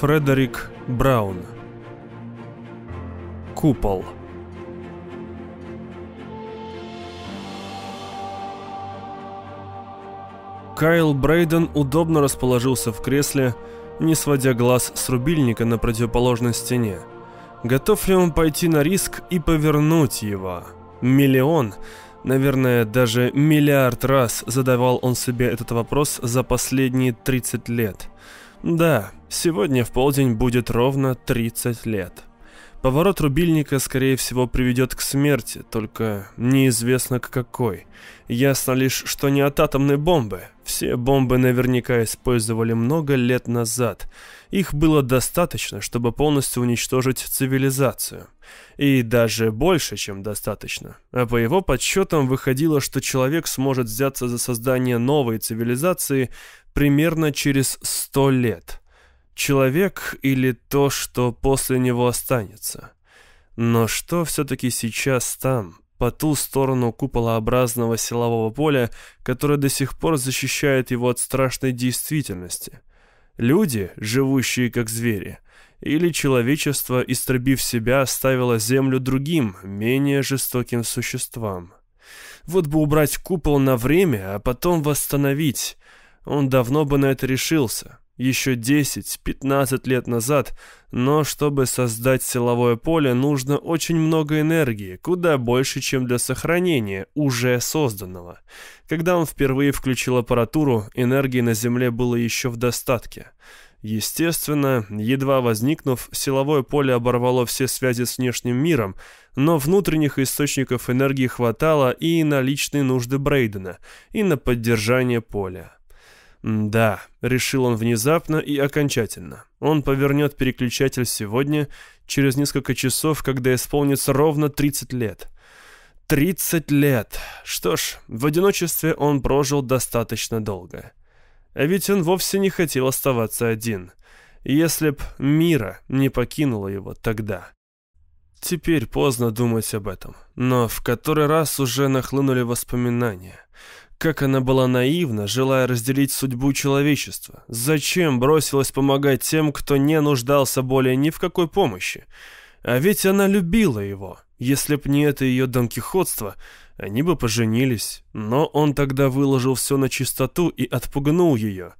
Фредерик Браун Купол Кайл Брейден удобно расположился в кресле, не сводя глаз с рубильника на противоположной стене. Готов ли он пойти на риск и повернуть его? Миллион, наверное, даже миллиард раз задавал он себе этот вопрос за последние 30 лет. Да, сегодня в полдень будет ровно 30 лет. Поворот рубильника, скорее всего, приведет к смерти, только неизвестно к какой. Ясно лишь, что не от атомной бомбы. Все бомбы наверняка использовали много лет назад. Их было достаточно, чтобы полностью уничтожить цивилизацию. И даже больше, чем достаточно. А по его подсчетам выходило, что человек сможет взяться за создание новой цивилизации примерно через сто лет – Человек или то, что после него останется. Но что все-таки сейчас там, по ту сторону куполообразного силового поля, которое до сих пор защищает его от страшной действительности? Люди, живущие как звери, или человечество, истребив себя, оставило землю другим, менее жестоким существам? Вот бы убрать купол на время, а потом восстановить. Он давно бы на это решился еще 10-15 лет назад, но чтобы создать силовое поле, нужно очень много энергии, куда больше, чем для сохранения уже созданного. Когда он впервые включил аппаратуру, энергии на Земле было еще в достатке. Естественно, едва возникнув, силовое поле оборвало все связи с внешним миром, но внутренних источников энергии хватало и на личные нужды Брейдена, и на поддержание поля. Да, решил он внезапно и окончательно. Он повернет переключатель сегодня, через несколько часов, когда исполнится ровно 30 лет. 30 лет. Что ж, в одиночестве он прожил достаточно долго. А ведь он вовсе не хотел оставаться один. Если б мира не покинула его тогда. Теперь поздно думать об этом, но в который раз уже нахлынули воспоминания. Как она была наивна, желая разделить судьбу человечества. Зачем бросилась помогать тем, кто не нуждался более ни в какой помощи? А ведь она любила его. Если б не это ее донкихотство, они бы поженились. Но он тогда выложил все на чистоту и отпугнул ее.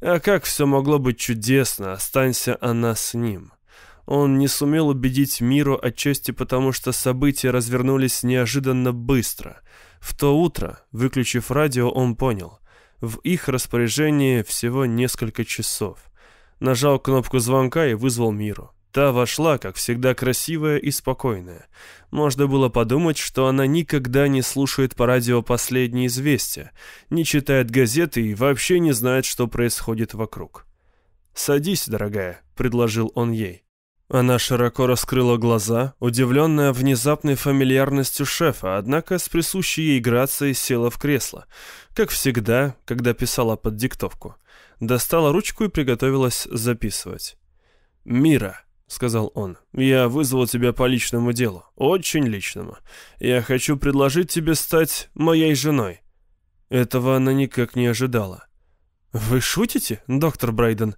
А как все могло быть чудесно, останься она с ним. Он не сумел убедить миру отчасти потому, что события развернулись неожиданно быстро — в то утро, выключив радио, он понял. В их распоряжении всего несколько часов. Нажал кнопку звонка и вызвал Миру. Та вошла, как всегда, красивая и спокойная. Можно было подумать, что она никогда не слушает по радио последние известия, не читает газеты и вообще не знает, что происходит вокруг. «Садись, дорогая», — предложил он ей. Она широко раскрыла глаза, удивленная внезапной фамильярностью шефа, однако с присущей ей грацией села в кресло, как всегда, когда писала под диктовку. Достала ручку и приготовилась записывать. «Мира», — сказал он, — «я вызвал тебя по личному делу, очень личному. Я хочу предложить тебе стать моей женой». Этого она никак не ожидала. «Вы шутите, доктор Брайден?»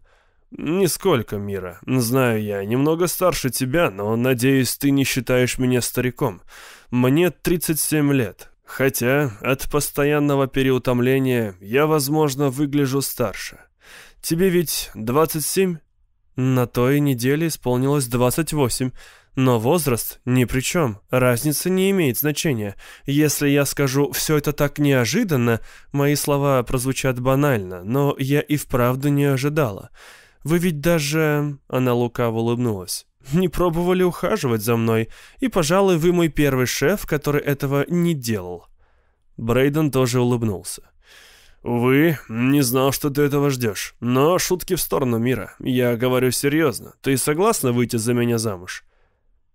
«Нисколько, Мира. Знаю я, немного старше тебя, но, надеюсь, ты не считаешь меня стариком. Мне 37 лет, хотя от постоянного переутомления я, возможно, выгляжу старше. Тебе ведь 27?» На той неделе исполнилось 28, но возраст ни при чем, разница не имеет значения. Если я скажу «все это так неожиданно», мои слова прозвучат банально, но я и вправду не ожидала. Вы ведь даже...» — она лукаво улыбнулась. «Не пробовали ухаживать за мной, и, пожалуй, вы мой первый шеф, который этого не делал». Брейден тоже улыбнулся. «Увы, не знал, что ты этого ждешь. Но шутки в сторону мира. Я говорю серьезно. Ты согласна выйти за меня замуж?»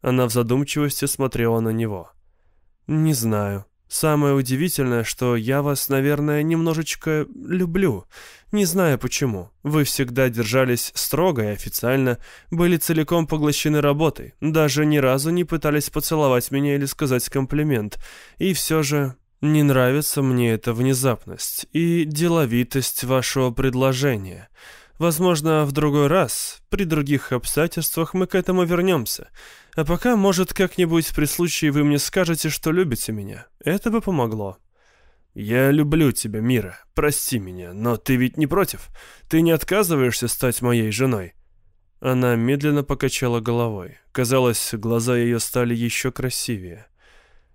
Она в задумчивости смотрела на него. «Не знаю. Самое удивительное, что я вас, наверное, немножечко люблю. Не знаю почему. Вы всегда держались строго и официально, были целиком поглощены работой, даже ни разу не пытались поцеловать меня или сказать комплимент. И все же не нравится мне эта внезапность и деловитость вашего предложения. Возможно, в другой раз, при других обстоятельствах мы к этому вернемся. А пока, может, как-нибудь при случае вы мне скажете, что любите меня. Это бы помогло. «Я люблю тебя, Мира. Прости меня, но ты ведь не против? Ты не отказываешься стать моей женой?» Она медленно покачала головой. Казалось, глаза ее стали еще красивее.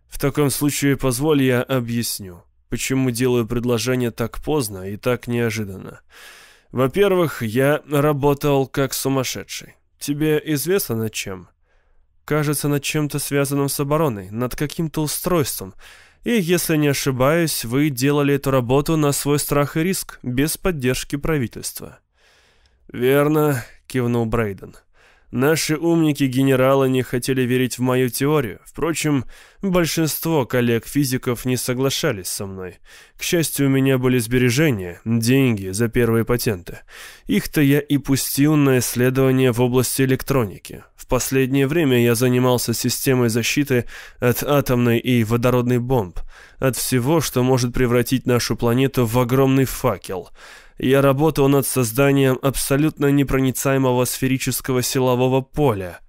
«В таком случае позволь я объясню, почему делаю предложение так поздно и так неожиданно. Во-первых, я работал как сумасшедший. Тебе известно над чем?» «Кажется, над чем-то связанным с обороной, над каким-то устройством». И, если не ошибаюсь, вы делали эту работу на свой страх и риск, без поддержки правительства». «Верно», — кивнул Брейден. Наши умники-генералы не хотели верить в мою теорию. Впрочем, большинство коллег-физиков не соглашались со мной. К счастью, у меня были сбережения, деньги за первые патенты. Их-то я и пустил на исследования в области электроники. В последнее время я занимался системой защиты от атомной и водородной бомб, от всего, что может превратить нашу планету в огромный факел — я работал над созданием абсолютно непроницаемого сферического силового поля.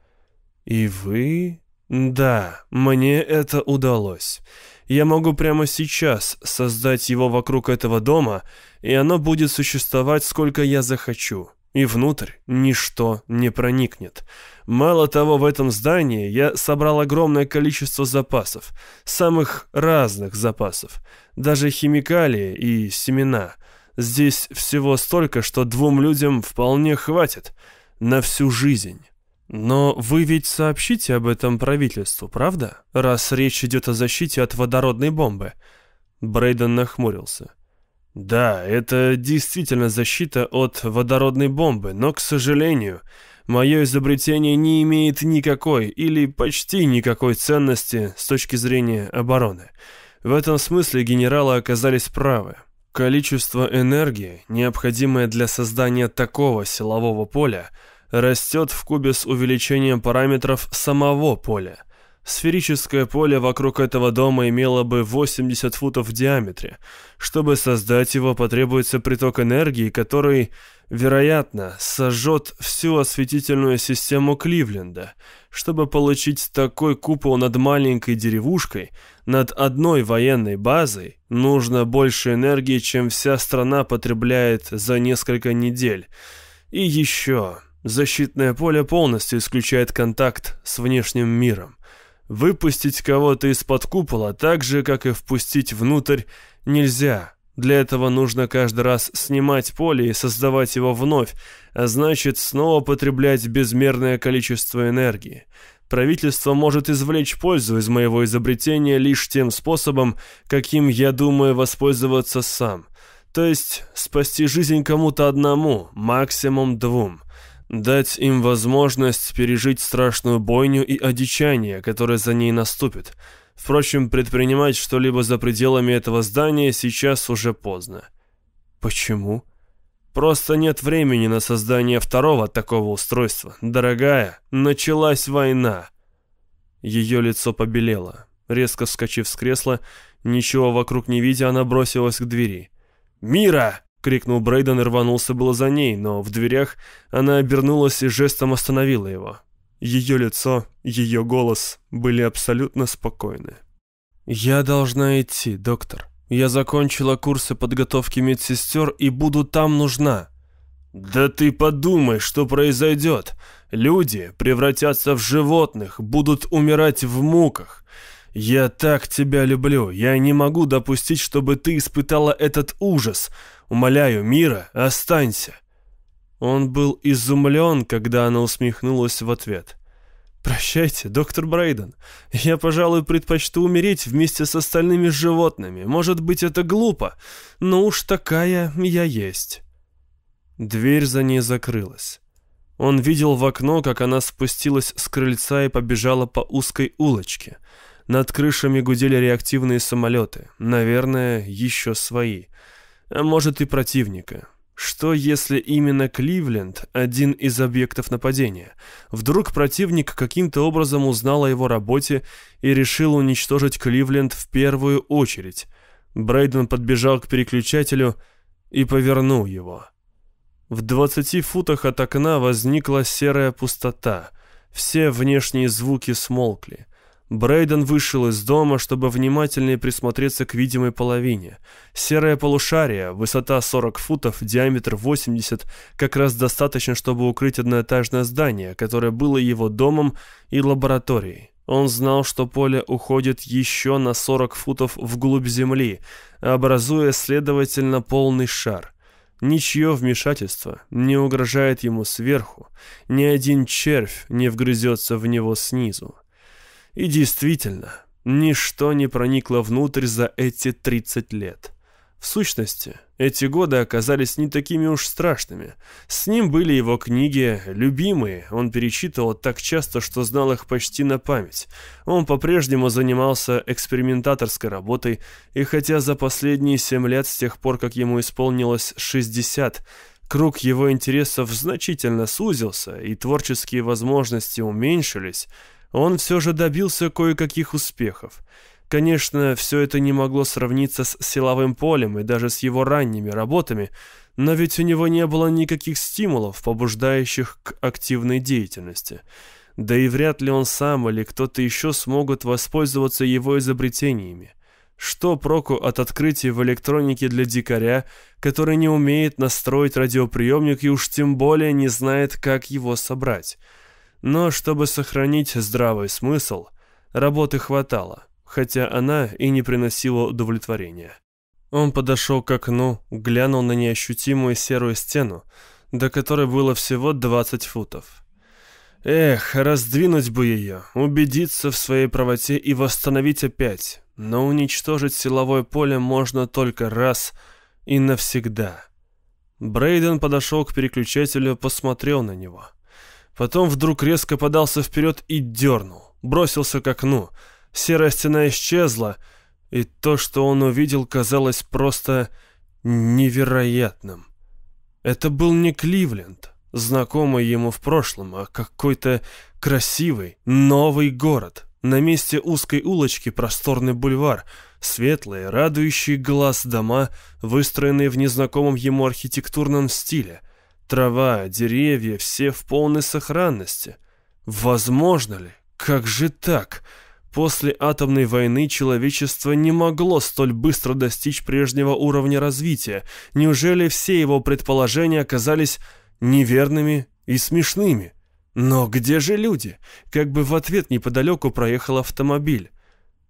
И вы... Да, мне это удалось. Я могу прямо сейчас создать его вокруг этого дома, и оно будет существовать сколько я захочу. И внутрь ничто не проникнет. Мало того, в этом здании я собрал огромное количество запасов, самых разных запасов, даже химикалии и семена — Здесь всего столько, что двум людям вполне хватит на всю жизнь. Но вы ведь сообщите об этом правительству, правда? Раз речь идет о защите от водородной бомбы. Брейден нахмурился. Да, это действительно защита от водородной бомбы, но, к сожалению, мое изобретение не имеет никакой или почти никакой ценности с точки зрения обороны. В этом смысле генералы оказались правы. Количество энергии, необходимое для создания такого силового поля, растет в кубе с увеличением параметров самого поля. Сферическое поле вокруг этого дома имело бы 80 футов в диаметре. Чтобы создать его, потребуется приток энергии, который, вероятно, сожжет всю осветительную систему Кливленда. Чтобы получить такой купол над маленькой деревушкой, над одной военной базой, нужно больше энергии, чем вся страна потребляет за несколько недель. И еще, защитное поле полностью исключает контакт с внешним миром. Выпустить кого-то из-под купола так же, как и впустить внутрь, нельзя. Для этого нужно каждый раз снимать поле и создавать его вновь, а значит снова потреблять безмерное количество энергии. Правительство может извлечь пользу из моего изобретения лишь тем способом, каким я думаю воспользоваться сам. То есть спасти жизнь кому-то одному, максимум двум – Дать им возможность пережить страшную бойню и одичание, которое за ней наступит. Впрочем, предпринимать что-либо за пределами этого здания сейчас уже поздно. Почему? Просто нет времени на создание второго такого устройства. Дорогая, началась война. Ее лицо побелело. Резко вскочив с кресла, ничего вокруг не видя, она бросилась к двери. «Мира!» Крикнул Брейден и рванулся было за ней, но в дверях она обернулась и жестом остановила его. Ее лицо, ее голос были абсолютно спокойны. «Я должна идти, доктор. Я закончила курсы подготовки медсестер и буду там нужна». «Да ты подумай, что произойдет. Люди превратятся в животных, будут умирать в муках. Я так тебя люблю. Я не могу допустить, чтобы ты испытала этот ужас. Умоляю, Мира, останься!» Он был изумлен, когда она усмехнулась в ответ. «Прощайте, доктор Брейден. Я, пожалуй, предпочту умереть вместе с остальными животными. Может быть, это глупо, но уж такая я есть». Дверь за ней закрылась. Он видел в окно, как она спустилась с крыльца и побежала по узкой улочке. Над крышами гудели реактивные самолеты, наверное, еще свои а может и противника. Что если именно Кливленд – один из объектов нападения? Вдруг противник каким-то образом узнал о его работе и решил уничтожить Кливленд в первую очередь. Брейден подбежал к переключателю и повернул его. В 20 футах от окна возникла серая пустота. Все внешние звуки смолкли. Брейден вышел из дома, чтобы внимательнее присмотреться к видимой половине. Серое полушарие, высота 40 футов, диаметр 80, как раз достаточно, чтобы укрыть одноэтажное здание, которое было его домом и лабораторией. Он знал, что поле уходит еще на 40 футов вглубь земли, образуя, следовательно, полный шар. Ничье вмешательство не угрожает ему сверху, ни один червь не вгрызется в него снизу. И действительно, ничто не проникло внутрь за эти 30 лет. В сущности, эти годы оказались не такими уж страшными. С ним были его книги, любимые, он перечитывал так часто, что знал их почти на память. Он по-прежнему занимался экспериментаторской работой, и хотя за последние семь лет, с тех пор, как ему исполнилось 60, круг его интересов значительно сузился, и творческие возможности уменьшились, он все же добился кое-каких успехов. Конечно, все это не могло сравниться с силовым полем и даже с его ранними работами, но ведь у него не было никаких стимулов, побуждающих к активной деятельности. Да и вряд ли он сам или кто-то еще смогут воспользоваться его изобретениями. Что проку от открытия в электронике для дикаря, который не умеет настроить радиоприемник и уж тем более не знает, как его собрать? Но чтобы сохранить здравый смысл, работы хватало, хотя она и не приносила удовлетворения. Он подошел к окну, глянул на неощутимую серую стену, до которой было всего 20 футов. Эх, раздвинуть бы ее, убедиться в своей правоте и восстановить опять. Но уничтожить силовое поле можно только раз и навсегда. Брейден подошел к переключателю, посмотрел на него — Потом вдруг резко подался вперед и дернул. Бросился к окну. Серая стена исчезла, и то, что он увидел, казалось просто невероятным. Это был не Кливленд, знакомый ему в прошлом, а какой-то красивый, новый город. На месте узкой улочки просторный бульвар, светлые, радующие глаз дома, выстроенные в незнакомом ему архитектурном стиле — Трава, деревья, все в полной сохранности. Возможно ли? Как же так? После атомной войны человечество не могло столь быстро достичь прежнего уровня развития. Неужели все его предположения оказались неверными и смешными? Но где же люди? Как бы в ответ неподалеку проехал автомобиль.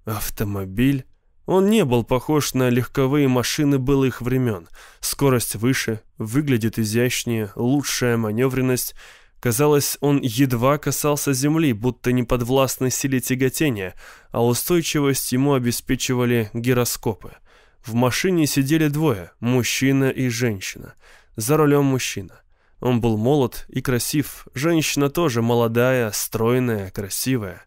Автомобиль? Он не был похож на легковые машины былых времен. Скорость выше, выглядит изящнее, лучшая маневренность. Казалось, он едва касался земли, будто не подвластной силе тяготения, а устойчивость ему обеспечивали гироскопы. В машине сидели двое, мужчина и женщина. За рулем мужчина. Он был молод и красив, женщина тоже молодая, стройная, красивая.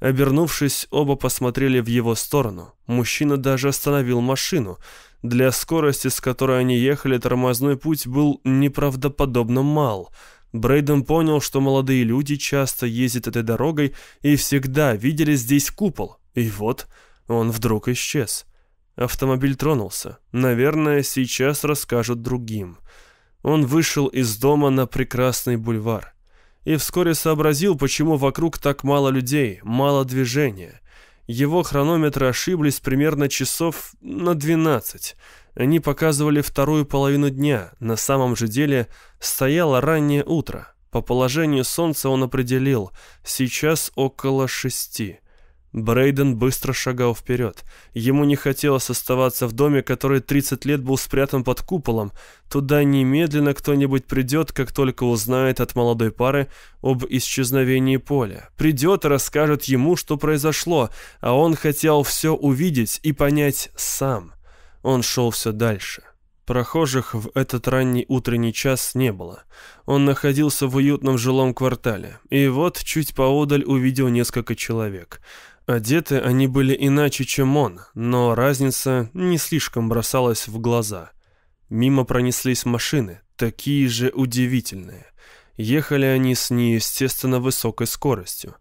Обернувшись, оба посмотрели в его сторону. Мужчина даже остановил машину. Для скорости, с которой они ехали, тормозной путь был неправдоподобно мал. Брейден понял, что молодые люди часто ездят этой дорогой и всегда видели здесь купол. И вот он вдруг исчез. Автомобиль тронулся. Наверное, сейчас расскажут другим. Он вышел из дома на прекрасный бульвар и вскоре сообразил, почему вокруг так мало людей, мало движения. Его хронометры ошиблись примерно часов на 12. Они показывали вторую половину дня, на самом же деле стояло раннее утро. По положению солнца он определил, сейчас около шести. Брейден быстро шагал вперед. Ему не хотелось оставаться в доме, который 30 лет был спрятан под куполом. Туда немедленно кто-нибудь придет, как только узнает от молодой пары об исчезновении поля. Придет и расскажет ему, что произошло, а он хотел все увидеть и понять сам. Он шел все дальше. Прохожих в этот ранний утренний час не было. Он находился в уютном жилом квартале. И вот чуть поодаль увидел несколько человек – Одеты они были иначе, чем он, но разница не слишком бросалась в глаза. Мимо пронеслись машины, такие же удивительные. Ехали они с неестественно высокой скоростью.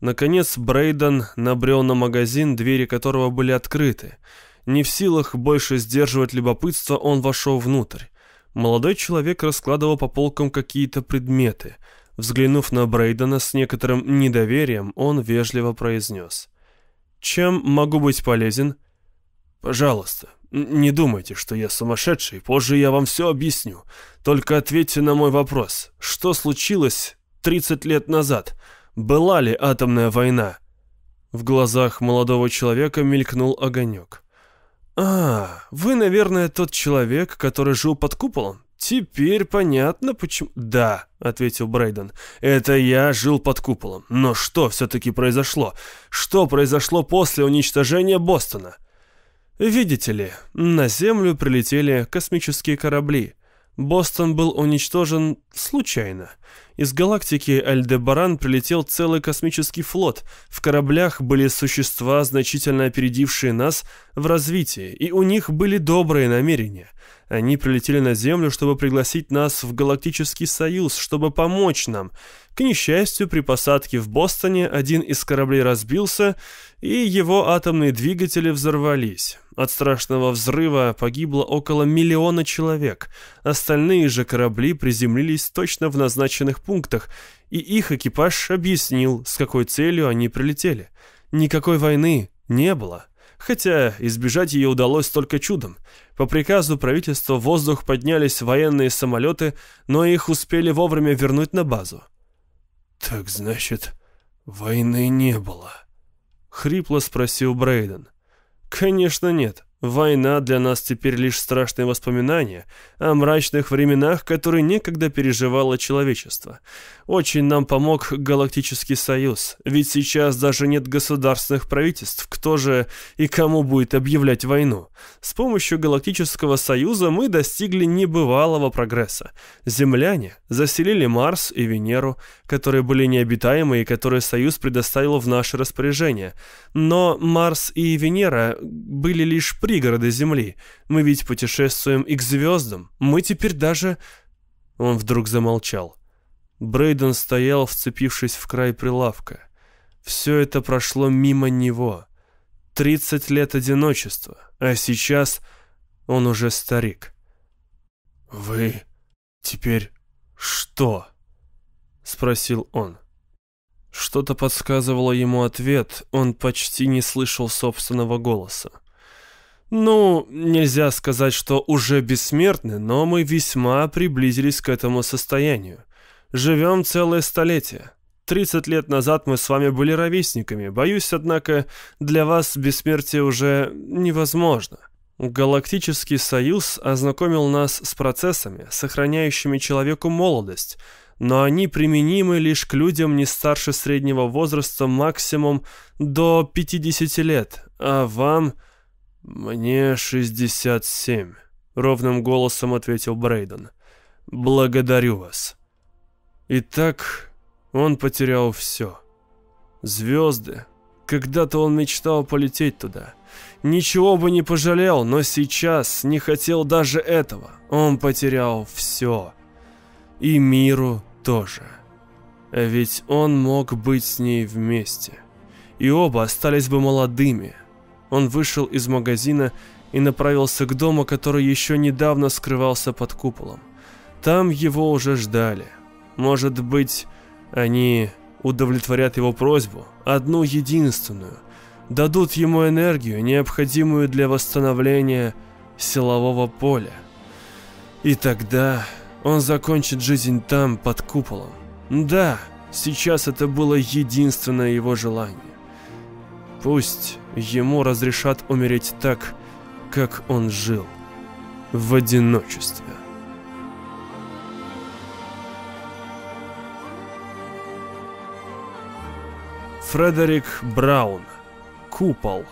Наконец Брейден набрел на магазин, двери которого были открыты. Не в силах больше сдерживать любопытство, он вошел внутрь. Молодой человек раскладывал по полкам какие-то предметы. Взглянув на Брейдена с некоторым недоверием, он вежливо произнес. «Чем могу быть полезен?» «Пожалуйста, не думайте, что я сумасшедший, позже я вам все объясню. Только ответьте на мой вопрос. Что случилось 30 лет назад? Была ли атомная война?» В глазах молодого человека мелькнул огонек. «А, вы, наверное, тот человек, который жил под куполом? Теперь понятно, почему...» «Да», — ответил Брейден, — «это я жил под куполом. Но что все-таки произошло? Что произошло после уничтожения Бостона?» «Видите ли, на Землю прилетели космические корабли. Бостон был уничтожен случайно. Из галактики Альдебаран прилетел целый космический флот. В кораблях были существа, значительно опередившие нас в развитии, и у них были добрые намерения. Они прилетели на Землю, чтобы пригласить нас в Галактический Союз, чтобы помочь нам. К несчастью, при посадке в Бостоне один из кораблей разбился, и его атомные двигатели взорвались. От страшного взрыва погибло около миллиона человек. Остальные же корабли приземлились точно в назначенных пунктах, и их экипаж объяснил, с какой целью они прилетели. Никакой войны не было. Хотя избежать ее удалось только чудом. По приказу правительства в воздух поднялись военные самолеты, но их успели вовремя вернуть на базу. «Так значит, войны не было?» — хрипло спросил Брейден. «Конечно нет. Война для нас теперь лишь страшные воспоминания о мрачных временах, которые некогда переживало человечество. Очень нам помог Галактический Союз, ведь сейчас даже нет государственных правительств, кто же и кому будет объявлять войну. С помощью Галактического Союза мы достигли небывалого прогресса. Земляне заселили Марс и Венеру, которые были необитаемы и которые Союз предоставил в наше распоряжение. Но Марс и Венера были лишь пригороды Земли. Мы ведь путешествуем и к звездам. Мы теперь даже...» Он вдруг замолчал. Брейден стоял, вцепившись в край прилавка. Все это прошло мимо него. Тридцать лет одиночества, а сейчас он уже старик. «Вы теперь что?» — спросил он. Что-то подсказывало ему ответ, он почти не слышал собственного голоса. Ну, нельзя сказать, что уже бессмертны, но мы весьма приблизились к этому состоянию. Живем целое столетие. 30 лет назад мы с вами были ровесниками. Боюсь, однако, для вас бессмертие уже невозможно. Галактический союз ознакомил нас с процессами, сохраняющими человеку молодость, но они применимы лишь к людям не старше среднего возраста максимум до 50 лет, а вам «Мне 67», — ровным голосом ответил Брейден. «Благодарю вас». Итак, он потерял все. Звезды. Когда-то он мечтал полететь туда. Ничего бы не пожалел, но сейчас не хотел даже этого. Он потерял все. И миру тоже. Ведь он мог быть с ней вместе. И оба остались бы молодыми, он вышел из магазина и направился к дому, который еще недавно скрывался под куполом. Там его уже ждали. Может быть, они удовлетворят его просьбу, одну единственную, дадут ему энергию, необходимую для восстановления силового поля. И тогда он закончит жизнь там, под куполом. Да, сейчас это было единственное его желание. Пусть ему разрешат умереть так, как он жил, в одиночестве. Фредерик Браун. Купол.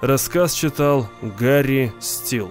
Рассказ читал Гарри Стил.